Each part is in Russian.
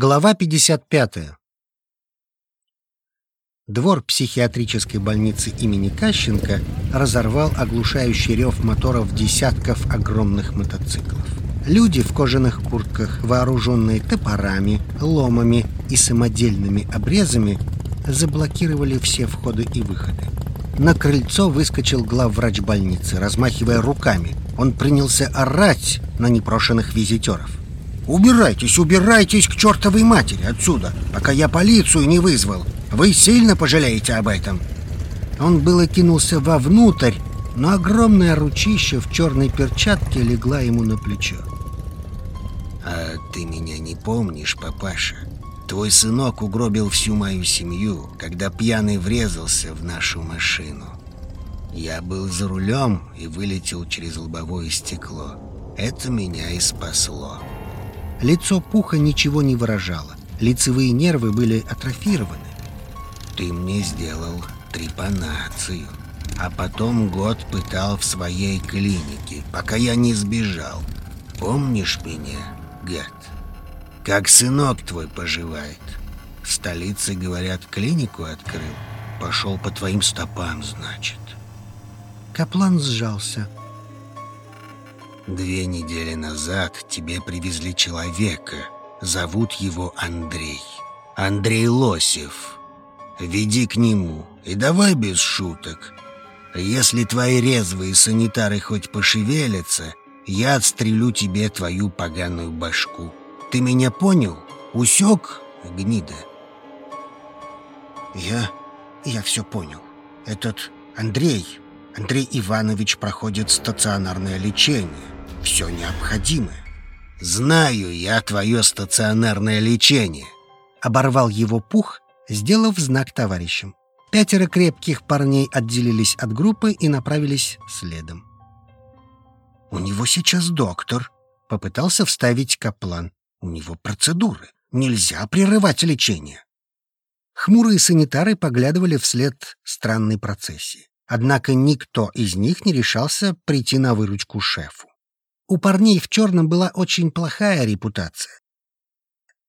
Глава 55. Двор психиатрической больницы имени Кащенко разорвал оглушающий рев моторов десятков огромных мотоциклов. Люди в кожаных куртках, вооруженные топорами, ломами и самодельными обрезами, заблокировали все входы и выходы. На крыльцо выскочил главврач больницы, размахивая руками. Он принялся орать на непрошенных визитеров. «Убирайтесь, убирайтесь к чертовой матери отсюда, пока я полицию не вызвал. Вы сильно пожалеете об этом». Он было кинулся вовнутрь, но огромное ручище в черной перчатке легла ему на плечо. «А ты меня не помнишь, папаша? Твой сынок угробил всю мою семью, когда пьяный врезался в нашу машину. Я был за рулем и вылетел через лобовое стекло. Это меня и спасло». Лицо Пуха ничего не выражало. Лицевые нервы были атрофированы. Ты мне сделал трепанацию, а потом год пытал в своей клинике, пока я не сбежал. Помнишь меня, гад? Как сынок твой поживает? В столице, говорят, клинику открыл. Пошел по твоим стопам, значит. Каплан сжался. Две недели назад тебе привезли человека. Зовут его Андрей. Андрей Лосев. Веди к нему и давай без шуток. Если твои резвые санитары хоть пошевелятся, я отстрелю тебе твою поганую башку. Ты меня понял? Усек, гнида? Я... я все понял. Этот Андрей... Андрей Иванович проходит стационарное лечение все необходимое. Знаю я твое стационарное лечение. Оборвал его пух, сделав знак товарищам. Пятеро крепких парней отделились от группы и направились следом. «У него сейчас доктор», — попытался вставить Каплан. «У него процедуры. Нельзя прерывать лечение». Хмурые санитары поглядывали вслед странной процессии. Однако никто из них не решался прийти на выручку шефу. У парней в черном была очень плохая репутация.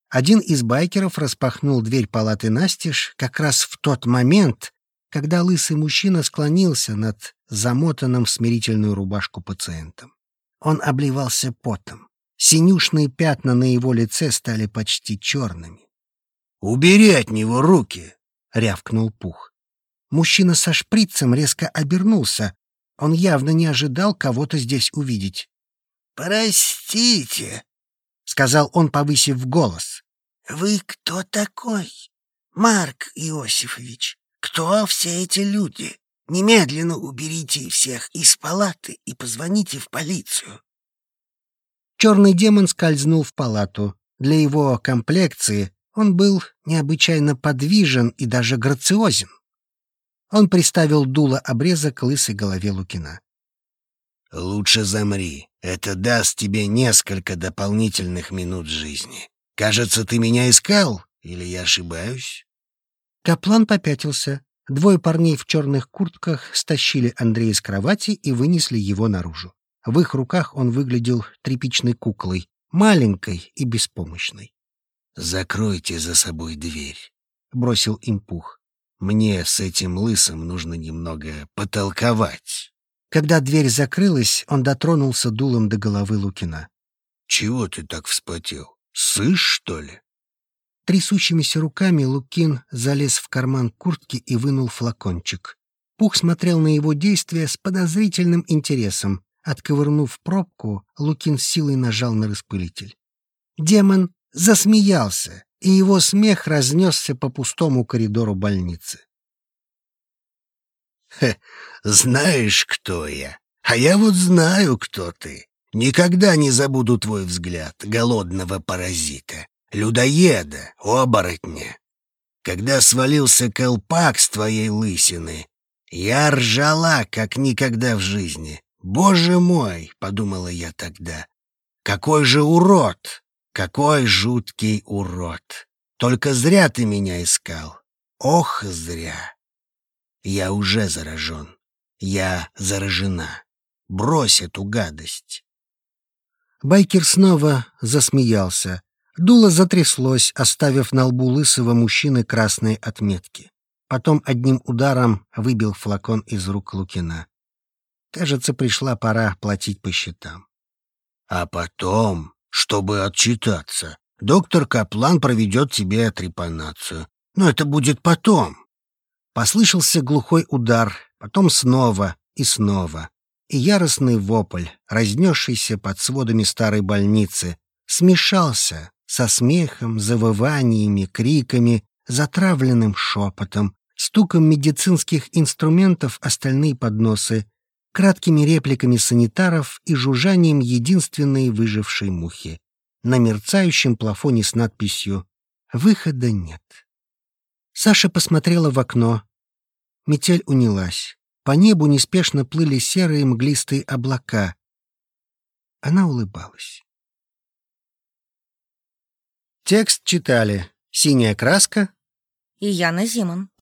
Один из байкеров распахнул дверь палаты настежь как раз в тот момент, когда лысый мужчина склонился над замотанным в смирительную рубашку пациентом. Он обливался потом. Синюшные пятна на его лице стали почти черными. «Убери от него руки!» — рявкнул Пух. Мужчина со шприцем резко обернулся. Он явно не ожидал кого-то здесь увидеть. «Простите», — сказал он, повысив голос. «Вы кто такой? Марк Иосифович, кто все эти люди? Немедленно уберите всех из палаты и позвоните в полицию». Черный демон скользнул в палату. Для его комплекции он был необычайно подвижен и даже грациозен. Он приставил дуло обреза к лысой голове Лукина. «Лучше замри. Это даст тебе несколько дополнительных минут жизни. Кажется, ты меня искал? Или я ошибаюсь?» Каплан попятился. Двое парней в черных куртках стащили Андрея с кровати и вынесли его наружу. В их руках он выглядел тряпичной куклой, маленькой и беспомощной. «Закройте за собой дверь», — бросил им Пух. «Мне с этим лысым нужно немного потолковать». Когда дверь закрылась, он дотронулся дулом до головы Лукина. «Чего ты так вспотел? Сышь, что ли?» Трясущимися руками Лукин залез в карман куртки и вынул флакончик. Пух смотрел на его действия с подозрительным интересом. Отковырнув пробку, Лукин с силой нажал на распылитель. Демон засмеялся, и его смех разнесся по пустому коридору больницы. Хе, знаешь, кто я? А я вот знаю, кто ты. Никогда не забуду твой взгляд, голодного паразита, людоеда, оборотня. Когда свалился колпак с твоей лысины, я ржала, как никогда в жизни. «Боже мой!» — подумала я тогда. «Какой же урод! Какой жуткий урод! Только зря ты меня искал! Ох, зря!» Я уже заражен. Я заражена. Брось эту гадость. Байкер снова засмеялся. Дуло затряслось, оставив на лбу лысого мужчины красные отметки. Потом одним ударом выбил флакон из рук Лукина. Кажется, пришла пора платить по счетам. А потом, чтобы отчитаться, доктор Каплан проведет тебе трепанацию. Но это будет потом. Послышался глухой удар, потом снова и снова. И яростный вопль, разнесшийся под сводами старой больницы, смешался со смехом, завываниями, криками, затравленным шепотом, стуком медицинских инструментов остальные подносы, краткими репликами санитаров и жужжанием единственной выжившей мухи на мерцающем плафоне с надписью «Выхода нет». Саша посмотрела в окно. Метель унялась. По небу неспешно плыли серые мглистые облака. Она улыбалась. Текст читали Синяя краска и Яна Зиман.